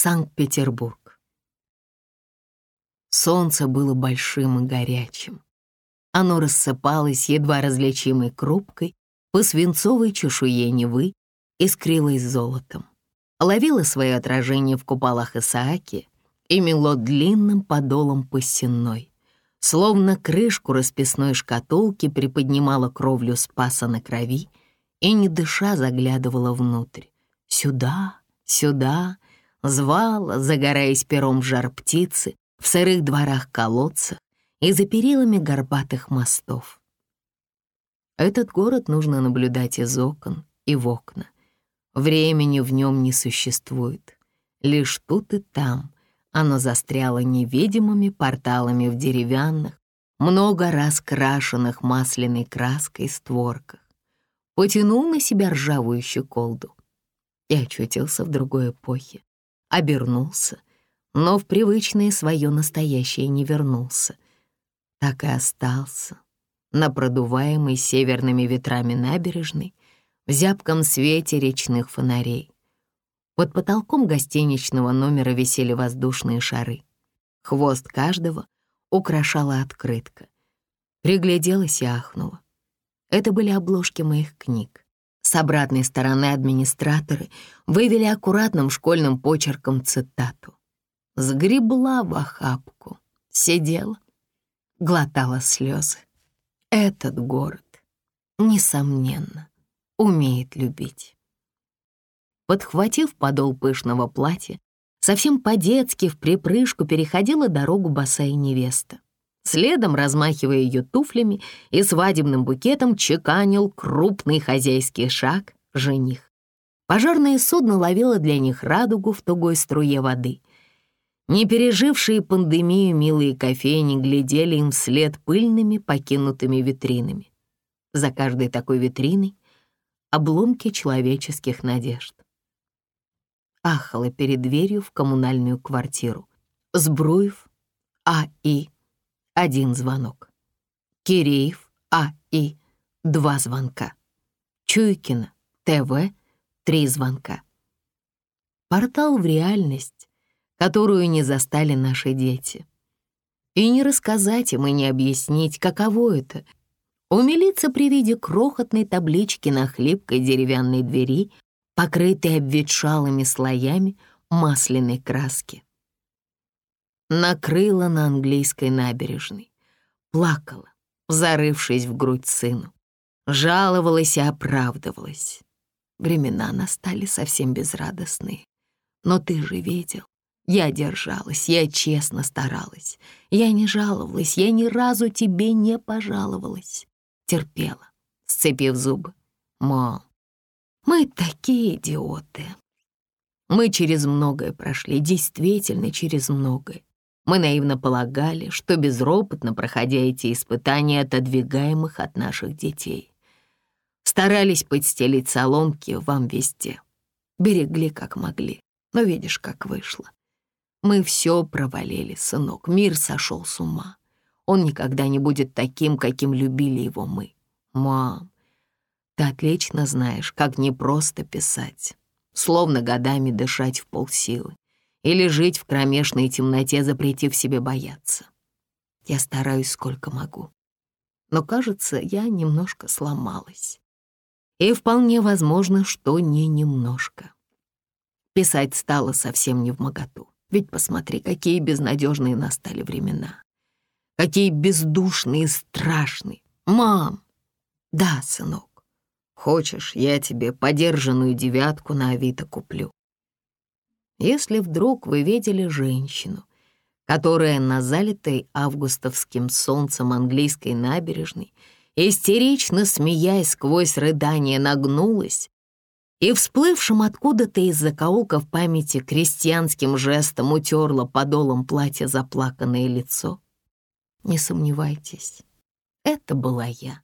Санкт-Петербург. Солнце было большим и горячим. Оно рассыпалось едва различимой крупкой по свинцовой чешуе Невы, искрилось золотом. Ловило свое отражение в куполах Исааки и мело длинным подолом посенной. Словно крышку расписной шкатулки приподнимала кровлю спаса на крови и, не дыша, заглядывала внутрь. Сюда, сюда, звала, загораясь пером жар птицы, в сырых дворах колодцах и за перилами горбатых мостов. Этот город нужно наблюдать из окон и в окна. Времени в нем не существует. Лишь тут и там оно застряло невидимыми порталами в деревянных, много раз крашенных масляной краской створках. Потянул на себя ржавую щеколду и очутился в другой эпохе. Обернулся, но в привычное свое настоящее не вернулся. Так и остался на продуваемой северными ветрами набережной, в зябком свете речных фонарей. Под потолком гостиничного номера висели воздушные шары. Хвост каждого украшала открытка. Пригляделась и ахнула. Это были обложки моих книг. С обратной стороны администраторы вывели аккуратным школьным почерком цитату. Сгребла в охапку, сидела, глотала слезы. Этот город, несомненно, умеет любить. Подхватив подол пышного платья, совсем по-детски в припрыжку переходила дорогу босая невеста. Следом, размахивая ее туфлями и свадебным букетом, чеканил крупный хозяйский шаг жених. Пожарное судно ловило для них радугу в тугой струе воды. Не пережившие пандемию милые кофейни глядели им вслед пыльными покинутыми витринами. За каждой такой витриной — обломки человеческих надежд. Ахала перед дверью в коммунальную квартиру. Сбруев, А.И. Один звонок. Киреев, А.И. Два звонка. Чуйкина, ТВ. Три звонка. Портал в реальность которую не застали наши дети. И не рассказать им и не объяснить, каково это — умилиться при виде крохотной таблички на хлипкой деревянной двери, покрытой обветшалыми слоями масляной краски. Накрыла на английской набережной, плакала, зарывшись в грудь сыну, жаловалась и оправдывалась. Времена настали совсем безрадостные. Но ты же видел, я держалась, я честно старалась. Я не жаловалась, я ни разу тебе не пожаловалась. Терпела, сцепив зубы. Мам, мы такие идиоты. Мы через многое прошли, действительно через многое. Мы наивно полагали, что безропотно, проходя эти испытания, отодвигаемых от наших детей. Старались подстелить соломки вам везде. Берегли, как могли, но видишь, как вышло. Мы все провалили, сынок, мир сошел с ума. Он никогда не будет таким, каким любили его мы. Мам, ты отлично знаешь, как непросто писать, словно годами дышать в полсилы или жить в кромешной темноте, запретив себе бояться. Я стараюсь сколько могу. Но, кажется, я немножко сломалась. И вполне возможно, что не немножко. Писать стало совсем не в моготу. Ведь посмотри, какие безнадежные настали времена. Какие бездушные и страшные. Мам! Да, сынок. Хочешь, я тебе подержанную девятку на Авито куплю. Если вдруг вы видели женщину, которая на залитой августовским солнцем английской набережной, истерично смеясь сквозь рыдание, нагнулась и всплывшим откуда-то из закоулков памяти крестьянским жестом утерла подолом платья заплаканное лицо. Не сомневайтесь, это была я.